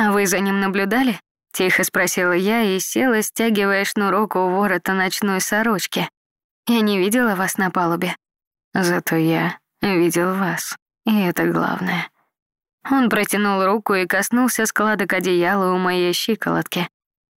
«А вы за ним наблюдали?» — тихо спросила я и села, стягивая шнурок у ворота ночной сорочки. «Я не видела вас на палубе». «Зато я видел вас, и это главное». Он протянул руку и коснулся складок одеяла у моей щиколотки.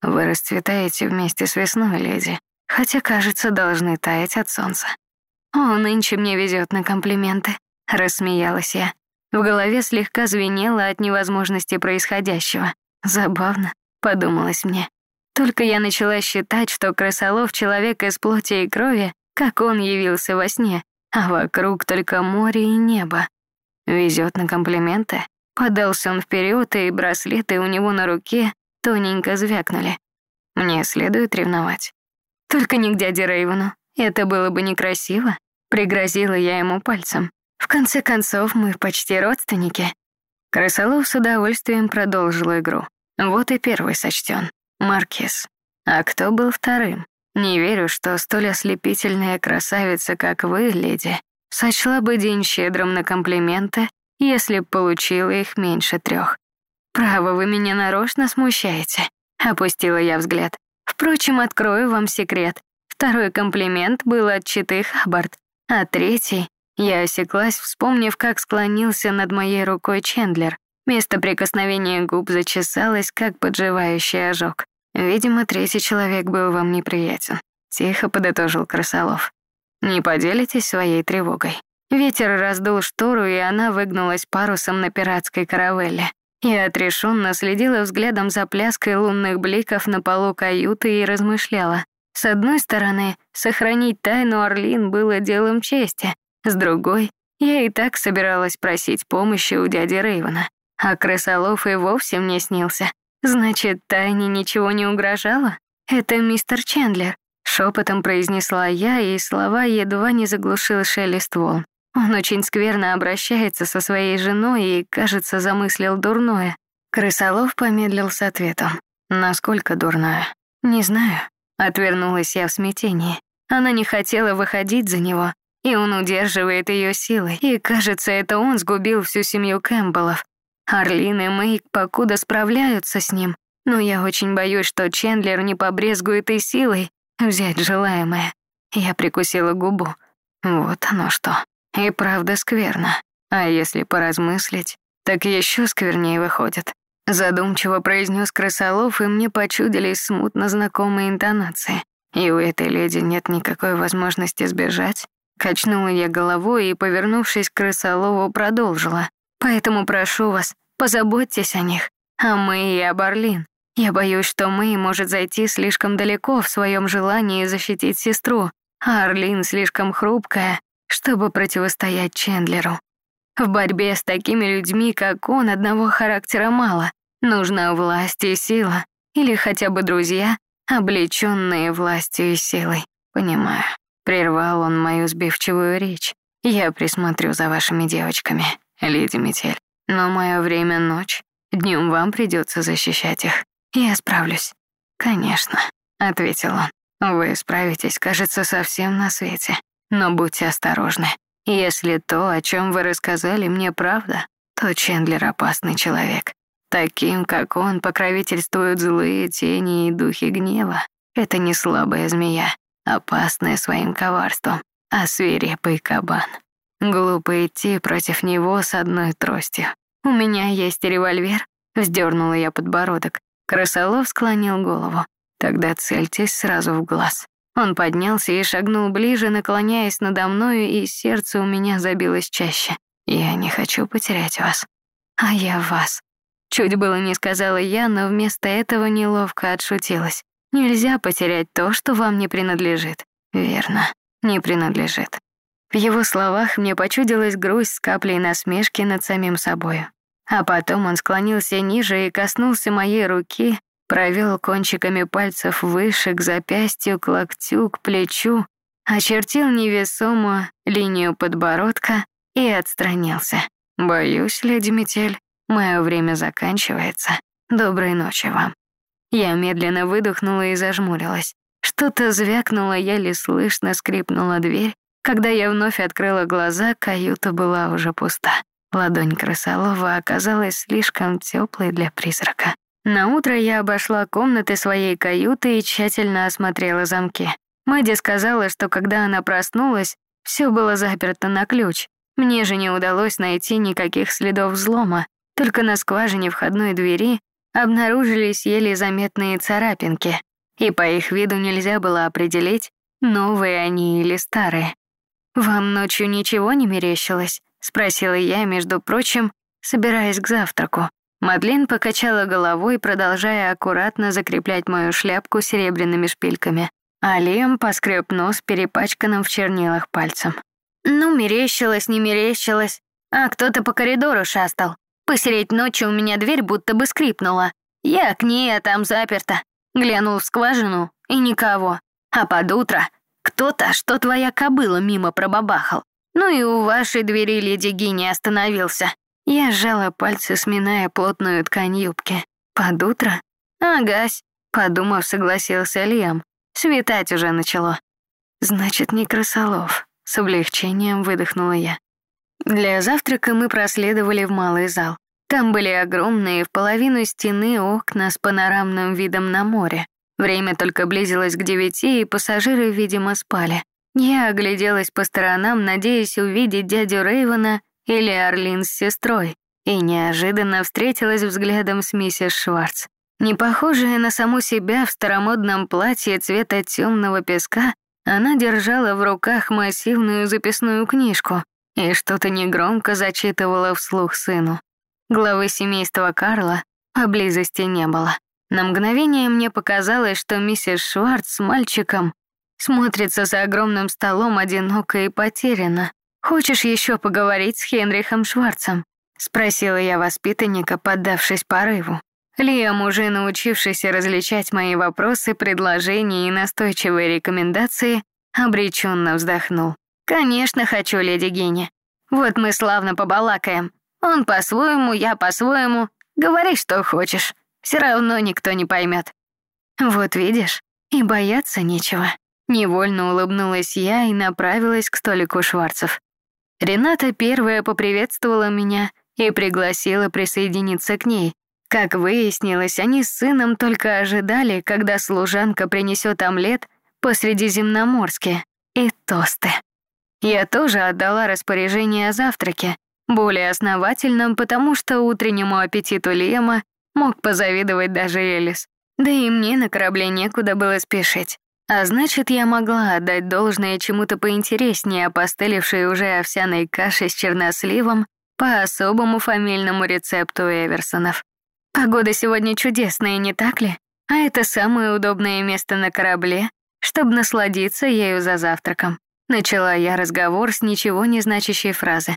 «Вы расцветаете вместе с весной, леди, хотя, кажется, должны таять от солнца». «О, нынче мне везет на комплименты», — рассмеялась я. В голове слегка звенело от невозможности происходящего. Забавно, подумалось мне. Только я начала считать, что крысолов — человек из плоти и крови, как он явился во сне, а вокруг только море и небо. Везет на комплименты. Подался он вперед, и браслеты у него на руке тоненько звякнули. Мне следует ревновать. Только не к дяде Рейвену. Это было бы некрасиво. Пригрозила я ему пальцем. В конце концов, мы почти родственники. Крысолов с удовольствием продолжил игру. Вот и первый сочтен. Маркиз. А кто был вторым? Не верю, что столь ослепительная красавица, как вы, леди, сочла бы день щедрым на комплименты, если б получила их меньше трех. Право, вы меня нарочно смущаете. Опустила я взгляд. Впрочем, открою вам секрет. Второй комплимент был от Читы Хаббард, а третий я осеклась, вспомнив, как склонился над моей рукой Чендлер. Место прикосновения губ зачесалось, как подживающий ожог. Видимо, третий человек был вам неприятен. Тихо подытожил Красолов. Не поделитесь своей тревогой. Ветер раздул штору, и она выгнулась парусом на пиратской каравелле. Я отрешенно следила взглядом за пляской лунных бликов на полу каюты и размышляла. С одной стороны, сохранить тайну Орлин было делом чести, с другой, я и так собиралась просить помощи у дяди Рейвена, а крысолов и вовсе мне снился. Значит, тайне ничего не угрожало? Это мистер Чендлер, шепотом произнесла я, и слова едва не заглушил шелест волн. Он очень скверно обращается со своей женой и, кажется, замыслил дурное. Крысолов помедлил с ответом. Насколько дурное? Не знаю. Отвернулась я в смятении. Она не хотела выходить за него, и он удерживает ее силой, и, кажется, это он сгубил всю семью Кэмпбеллов. Арлин и Мэйк покуда справляются с ним, но я очень боюсь, что Чендлер не побрезгует и силой взять желаемое. Я прикусила губу. Вот оно что. И правда скверно. А если поразмыслить, так еще сквернее выходит. Задумчиво произнес крысолов, и мне почудились смутно знакомые интонации. И у этой леди нет никакой возможности сбежать. Качнула я головой и, повернувшись к крысолову, продолжила. «Поэтому прошу вас, позаботьтесь о них, о Мэй и о Барлин. Я боюсь, что Мэй может зайти слишком далеко в своем желании защитить сестру, а Арлин слишком хрупкая, чтобы противостоять Чендлеру. В борьбе с такими людьми, как он, одного характера мало. Нужна власть и сила, или хотя бы друзья, облеченные властью и силой. Понимаю. Прервал он мою сбивчивую речь. Я присмотрю за вашими девочками, леди Метель. Но мое время ночь. Днем вам придется защищать их. Я справлюсь. Конечно, ответил он. Вы справитесь, кажется, совсем на свете. Но будьте осторожны. Если то, о чем вы рассказали, мне правда, то Чендлер опасный человек. Таким, как он, покровительствуют злые тени и духи гнева. Это не слабая змея опасная своим коварством, а свирепый кабан. Глупо идти против него с одной тростью. У меня есть револьвер, вздернула я подбородок. Красолов склонил голову. Тогда цельтесь сразу в глаз. Он поднялся и шагнул ближе, наклоняясь надо мною, и сердце у меня забилось чаще. Я не хочу потерять вас. А я вас. Чуть было не сказала я, но вместо этого неловко отшутилась. Нельзя потерять то, что вам не принадлежит. Верно, не принадлежит. В его словах мне почудилась грусть с каплей насмешки над самим собою. А потом он склонился ниже и коснулся моей руки, провел кончиками пальцев выше к запястью, к локтю, к плечу, очертил невесомую линию подбородка и отстранился. «Боюсь, леди Метель, мое время заканчивается. Доброй ночи вам». Я медленно выдохнула и зажмурилась. Что-то звякнуло, еле слышно скрипнула дверь. Когда я вновь открыла глаза, каюта была уже пуста. Ладонь крысолова оказалась слишком теплой для призрака. На утро я обошла комнаты своей каюты и тщательно осмотрела замки. Мэдди сказала, что когда она проснулась, все было заперто на ключ. Мне же не удалось найти никаких следов взлома, только на скважине входной двери обнаружились еле заметные царапинки, и по их виду нельзя было определить, новые они или старые. «Вам ночью ничего не мерещилось?» — спросила я, между прочим, собираясь к завтраку. Мадлен покачала головой, продолжая аккуратно закреплять мою шляпку серебряными шпильками, а Лиам поскреб нос перепачканным в чернилах пальцем. «Ну, мерещилось, не мерещилось. А кто-то по коридору шастал. Посереть ночи у меня дверь будто бы скрипнула. Я к ней, а там заперта. Глянул в скважину, и никого. А под утро кто-то, что твоя кобыла мимо пробабахал. Ну и у вашей двери леди Гини остановился. Я сжала пальцы, сминая плотную ткань юбки. Под утро? Агась, подумав, согласился Лиам. Светать уже начало. Значит, не крысолов. С облегчением выдохнула я. Для завтрака мы проследовали в малый зал. Там были огромные в половину стены окна с панорамным видом на море. Время только близилось к девяти, и пассажиры, видимо, спали. Я огляделась по сторонам, надеясь увидеть дядю Рейвена или Орлин с сестрой, и неожиданно встретилась взглядом с миссис Шварц. Не похожая на саму себя в старомодном платье цвета темного песка, она держала в руках массивную записную книжку и что-то негромко зачитывала вслух сыну. Главы семейства Карла поблизости не было. На мгновение мне показалось, что миссис Шварц с мальчиком смотрится за огромным столом одиноко и потеряно. «Хочешь еще поговорить с Хенрихом Шварцем?» — спросила я воспитанника, поддавшись порыву. Лиам, уже научившийся различать мои вопросы, предложения и настойчивые рекомендации, обреченно вздохнул. «Конечно хочу, леди Гене. Вот мы славно побалакаем. Он по-своему, я по-своему. Говори, что хочешь. Все равно никто не поймет. Вот видишь, и бояться нечего. Невольно улыбнулась я и направилась к столику Шварцев. Рената первая поприветствовала меня и пригласила присоединиться к ней. Как выяснилось, они с сыном только ожидали, когда служанка принесет омлет по Средиземноморске и тосты. Я тоже отдала распоряжение о завтраке, более основательном, потому что утреннему аппетиту Лема Мог позавидовать даже Элис. Да и мне на корабле некуда было спешить. А значит, я могла отдать должное чему-то поинтереснее опостылевшей уже овсяной каши с черносливом по особому фамильному рецепту Эверсонов. Погода сегодня чудесная, не так ли? А это самое удобное место на корабле, чтобы насладиться ею за завтраком. Начала я разговор с ничего не значащей фразы.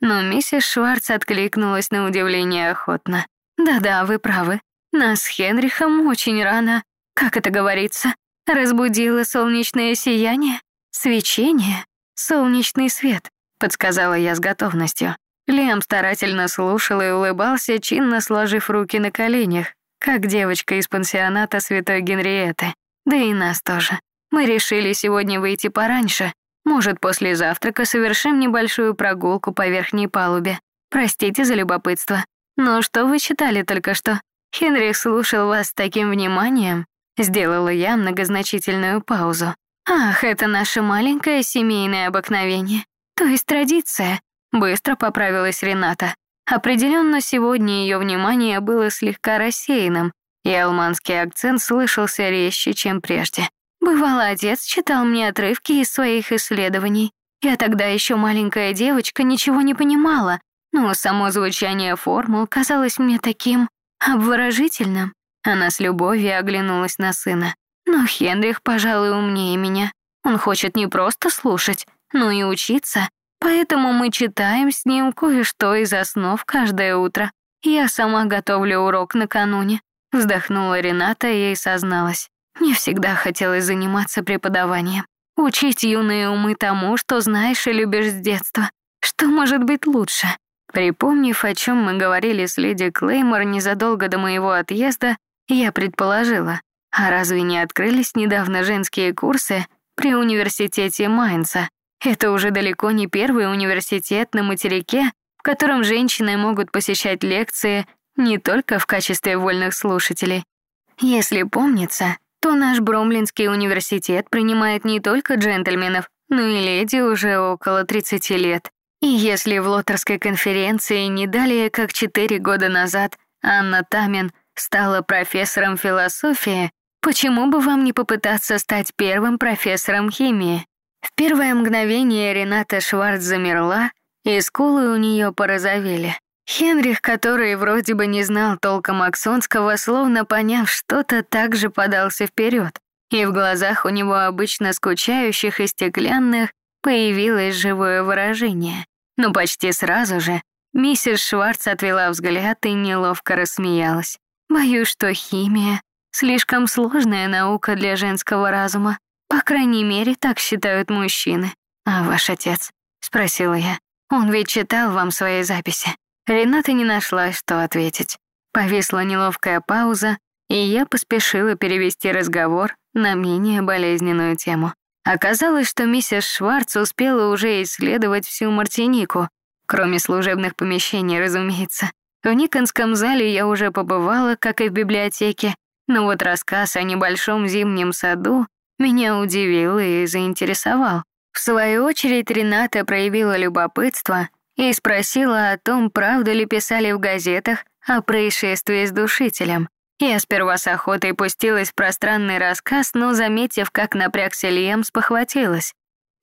Но миссис Шварц откликнулась на удивление охотно. Да-да, вы правы. Нас с Хенрихом очень рано, как это говорится, разбудило солнечное сияние, свечение, солнечный свет, подсказала я с готовностью. Лем старательно слушал и улыбался, чинно сложив руки на коленях, как девочка из пансионата Святой Генриеты. Да и нас тоже. Мы решили сегодня выйти пораньше. Может, после завтрака совершим небольшую прогулку по верхней палубе. Простите за любопытство. «Ну что вы читали только что? Хенрих слушал вас с таким вниманием». Сделала я многозначительную паузу. «Ах, это наше маленькое семейное обыкновение. То есть традиция». Быстро поправилась Рената. Определенно сегодня ее внимание было слегка рассеянным, и алманский акцент слышался резче, чем прежде. Бывало, отец читал мне отрывки из своих исследований. Я тогда еще маленькая девочка ничего не понимала, но само звучание формул казалось мне таким обворожительным. Она с любовью оглянулась на сына. Но Хенрих, пожалуй, умнее меня. Он хочет не просто слушать, но и учиться. Поэтому мы читаем с ним кое-что из основ каждое утро. Я сама готовлю урок накануне. Вздохнула Рената и созналась. Мне всегда хотелось заниматься преподаванием. Учить юные умы тому, что знаешь и любишь с детства. Что может быть лучше? Припомнив, о чем мы говорили с леди Клеймор незадолго до моего отъезда, я предположила, а разве не открылись недавно женские курсы при университете Майнца? Это уже далеко не первый университет на материке, в котором женщины могут посещать лекции не только в качестве вольных слушателей. Если помнится, то наш Бромлинский университет принимает не только джентльменов, но и леди уже около 30 лет. И если в Лотерской конференции не далее как 4 года назад Анна Тамин стала профессором философии, почему бы вам не попытаться стать первым профессором химии? В первое мгновение Рената Шварц замерла, и скулы у нее порозовели. Хенрих, который вроде бы не знал толком аксонского, словно поняв что-то, также подался вперед, и в глазах у него обычно скучающих и стеклянных появилось живое выражение. Но почти сразу же миссис Шварц отвела взгляд и неловко рассмеялась. «Боюсь, что химия — слишком сложная наука для женского разума. По крайней мере, так считают мужчины. А ваш отец?» — спросила я. «Он ведь читал вам свои записи». Рената не нашла, что ответить. Повисла неловкая пауза, и я поспешила перевести разговор на менее болезненную тему. Оказалось, что миссис Шварц успела уже исследовать всю Мартинику, кроме служебных помещений, разумеется. В Никонском зале я уже побывала, как и в библиотеке, но вот рассказ о небольшом зимнем саду меня удивил и заинтересовал. В свою очередь Рената проявила любопытство и спросила о том, правда ли писали в газетах о происшествии с душителем. Я сперва с охотой пустилась в пространный рассказ, но, заметив, как напрягся Лиэм, спохватилась.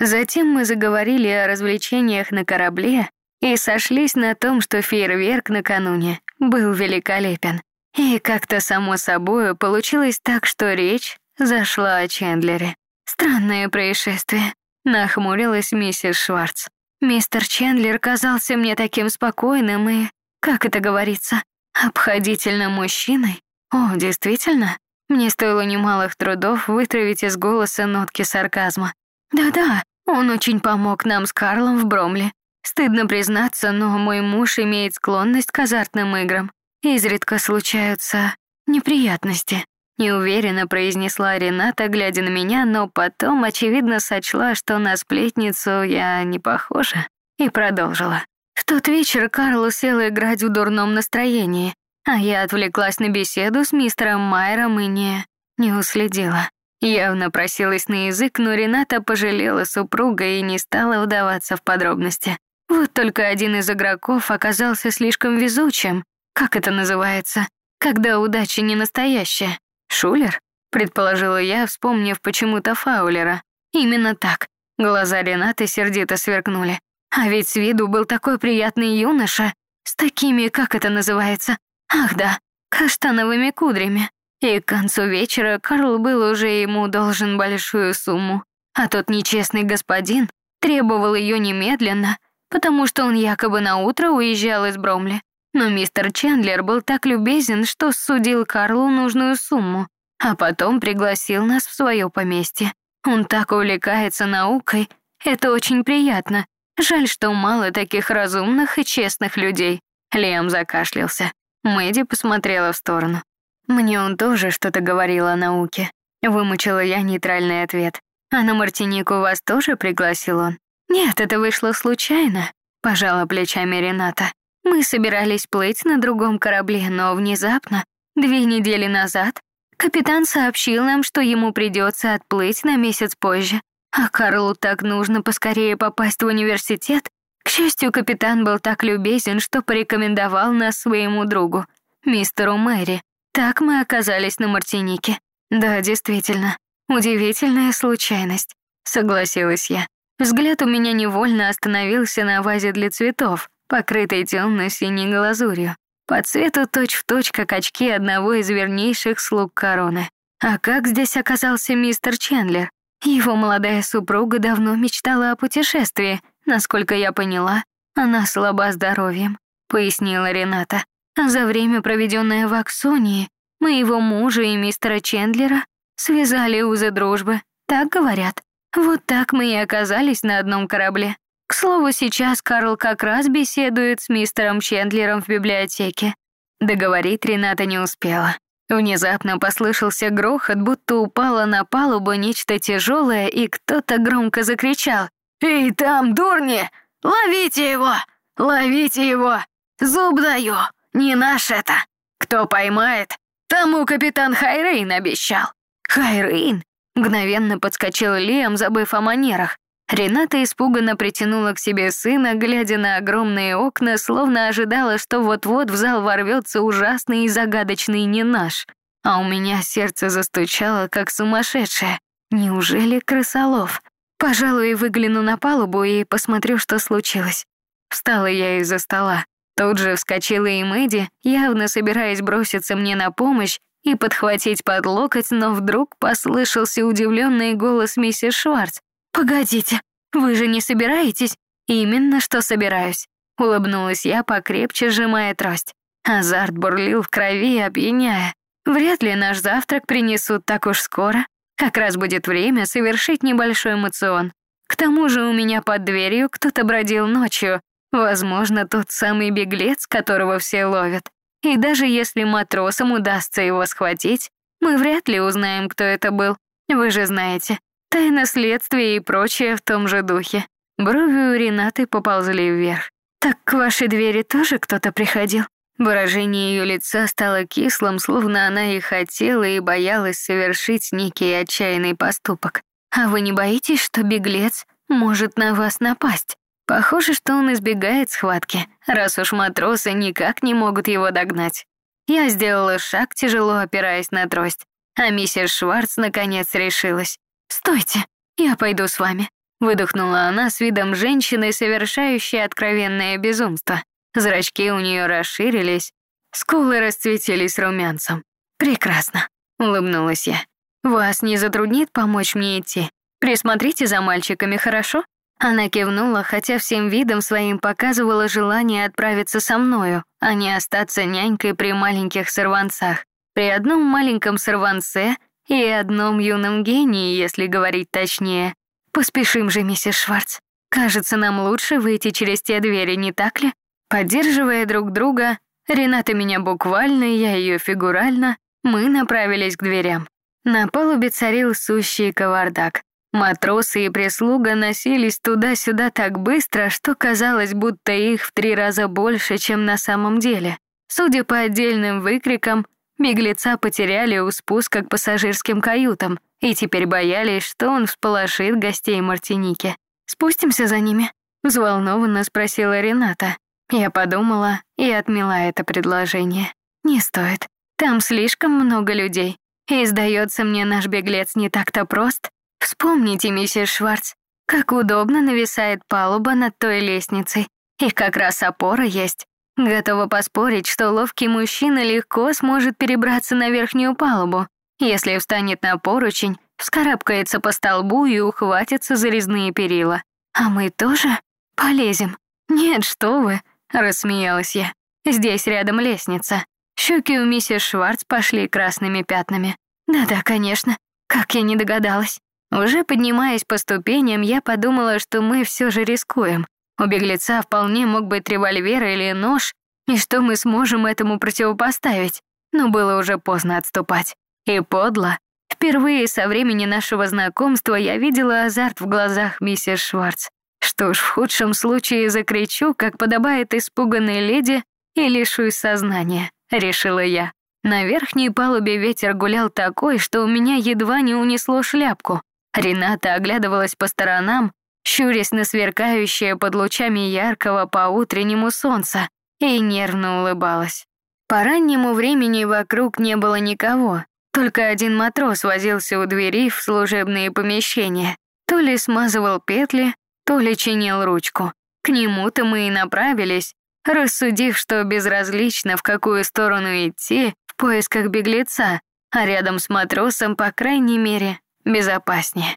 Затем мы заговорили о развлечениях на корабле и сошлись на том, что фейерверк накануне был великолепен. И как-то само собой получилось так, что речь зашла о Чендлере. Странное происшествие, нахмурилась миссис Шварц. Мистер Чендлер казался мне таким спокойным и, как это говорится, обходительным мужчиной. О, действительно? Мне стоило немалых трудов вытравить из голоса нотки сарказма. Да-да, он очень помог нам с Карлом в Бромле. Стыдно признаться, но мой муж имеет склонность к азартным играм. Изредка случаются неприятности. Неуверенно произнесла Рената, глядя на меня, но потом, очевидно, сочла, что на сплетницу я не похожа, и продолжила. В тот вечер Карл сел играть в дурном настроении, а я отвлеклась на беседу с мистером Майером и не... не уследила. Явно просилась на язык, но Рената пожалела супруга и не стала вдаваться в подробности. Вот только один из игроков оказался слишком везучим. Как это называется? Когда удача не настоящая. Шулер? Предположила я, вспомнив почему-то Фаулера. Именно так. Глаза Ренаты сердито сверкнули. А ведь с виду был такой приятный юноша, с такими, как это называется, Ах да, каштановыми кудрями. И к концу вечера Карл был уже ему должен большую сумму. А тот нечестный господин требовал ее немедленно, потому что он якобы на утро уезжал из Бромли. Но мистер Чендлер был так любезен, что судил Карлу нужную сумму, а потом пригласил нас в свое поместье. Он так увлекается наукой, это очень приятно. Жаль, что мало таких разумных и честных людей. Лиам закашлялся. Мэдди посмотрела в сторону. Мне он тоже что-то говорил о науке. Вымучила я нейтральный ответ. А на Мартинику вас тоже пригласил он? Нет, это вышло случайно, пожала плечами Рената. Мы собирались плыть на другом корабле, но внезапно, две недели назад, капитан сообщил нам, что ему придется отплыть на месяц позже. А Карлу так нужно поскорее попасть в университет, к счастью, капитан был так любезен, что порекомендовал нас своему другу, мистеру Мэри. Так мы оказались на Мартинике. Да, действительно, удивительная случайность, согласилась я. Взгляд у меня невольно остановился на вазе для цветов, покрытой темно-синей глазурью. По цвету точь-в-точь, точь, как очки одного из вернейших слуг короны. А как здесь оказался мистер Чендлер? Его молодая супруга давно мечтала о путешествии, Насколько я поняла, она слаба здоровьем, пояснила Рената. За время, проведенное в Аксонии, моего мужа и мистера Чендлера связали узы дружбы, так говорят. Вот так мы и оказались на одном корабле. К слову, сейчас Карл как раз беседует с мистером Чендлером в библиотеке. Договорить Рената не успела. Внезапно послышался грохот, будто упало на палубу нечто тяжелое, и кто-то громко закричал. «Эй, там, дурни! Ловите его! Ловите его! Зуб даю! Не наш это! Кто поймает, тому капитан Хайрейн обещал!» «Хайрейн?» Мгновенно подскочил Лиам, забыв о манерах. Рената испуганно притянула к себе сына, глядя на огромные окна, словно ожидала, что вот-вот в зал ворвется ужасный и загадочный не наш. А у меня сердце застучало, как сумасшедшее. Неужели крысолов? Пожалуй, выгляну на палубу и посмотрю, что случилось. Встала я из-за стола. Тут же вскочила и Мэдди, явно собираясь броситься мне на помощь и подхватить под локоть, но вдруг послышался удивленный голос миссис Шварц. «Погодите, вы же не собираетесь?» «Именно что собираюсь», — улыбнулась я, покрепче сжимая трость. Азарт бурлил в крови, опьяняя. Вряд ли наш завтрак принесут так уж скоро. Как раз будет время совершить небольшой эмоцион. К тому же у меня под дверью кто-то бродил ночью. Возможно, тот самый беглец, которого все ловят. И даже если матросам удастся его схватить, мы вряд ли узнаем, кто это был. Вы же знаете, Тайна следствия и прочее в том же духе. Брови у Ренаты поползли вверх. «Так к вашей двери тоже кто-то приходил?» Выражение ее лица стало кислым, словно она и хотела, и боялась совершить некий отчаянный поступок. «А вы не боитесь, что беглец может на вас напасть?» Похоже, что он избегает схватки, раз уж матросы никак не могут его догнать. Я сделала шаг, тяжело опираясь на трость, а миссис Шварц наконец решилась. «Стойте, я пойду с вами», — выдохнула она с видом женщины, совершающей откровенное безумство. Зрачки у нее расширились, скулы расцветились румянцем. «Прекрасно», — улыбнулась я. «Вас не затруднит помочь мне идти? Присмотрите за мальчиками, хорошо?» Она кивнула, хотя всем видом своим показывала желание отправиться со мною, а не остаться нянькой при маленьких сорванцах. При одном маленьком сорванце и одном юном гении, если говорить точнее. Поспешим же, миссис Шварц. Кажется, нам лучше выйти через те двери, не так ли? Поддерживая друг друга, Рената меня буквально, я ее фигурально, мы направились к дверям. На палубе царил сущий кавардак. Матросы и прислуга носились туда-сюда так быстро, что казалось, будто их в три раза больше, чем на самом деле. Судя по отдельным выкрикам, Беглеца потеряли у спуска к пассажирским каютам и теперь боялись, что он всполошит гостей Мартиники. «Спустимся за ними?» — взволнованно спросила Рената. Я подумала и отмела это предложение. «Не стоит. Там слишком много людей. И, сдается мне, наш беглец не так-то прост. Вспомните, миссис Шварц, как удобно нависает палуба над той лестницей. И как раз опора есть. Готова поспорить, что ловкий мужчина легко сможет перебраться на верхнюю палубу, если встанет на поручень, вскарабкается по столбу и ухватится за резные перила. А мы тоже полезем? Нет, что вы, рассмеялась я. Здесь рядом лестница. Щеки у миссис Шварц пошли красными пятнами. Да-да, конечно. Как я не догадалась. Уже поднимаясь по ступеням, я подумала, что мы все же рискуем. У беглеца вполне мог быть револьвер или нож, и что мы сможем этому противопоставить. Но было уже поздно отступать. И подло. Впервые со времени нашего знакомства я видела азарт в глазах миссис Шварц. Что ж, в худшем случае закричу, как подобает испуганной леди, и лишусь сознания, решила я. На верхней палубе ветер гулял такой, что у меня едва не унесло шляпку. Рената оглядывалась по сторонам, щурясь на сверкающее под лучами яркого по-утреннему солнца, и нервно улыбалась. По раннему времени вокруг не было никого, только один матрос возился у двери в служебные помещения, то ли смазывал петли, то ли чинил ручку. К нему-то мы и направились, рассудив, что безразлично, в какую сторону идти в поисках беглеца, а рядом с матросом, по крайней мере, безопаснее.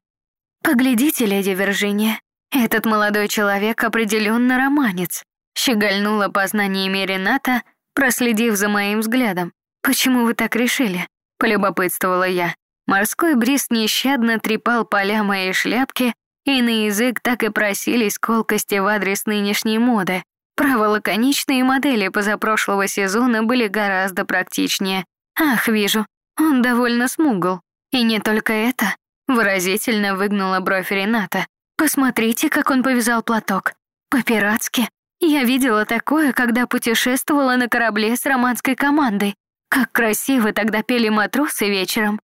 «Поглядите, леди Виржиния, этот молодой человек определенно романец», щегольнула познаниями Рената, проследив за моим взглядом. «Почему вы так решили?» — полюбопытствовала я. Морской бриз нещадно трепал поля моей шляпки, и на язык так и просились колкости в адрес нынешней моды. Право, лаконичные модели позапрошлого сезона были гораздо практичнее. Ах, вижу, он довольно смугл. И не только это. Выразительно выгнула бровь Рената. Посмотрите, как он повязал платок. По-пиратски. Я видела такое, когда путешествовала на корабле с романской командой. Как красиво тогда пели матросы вечером.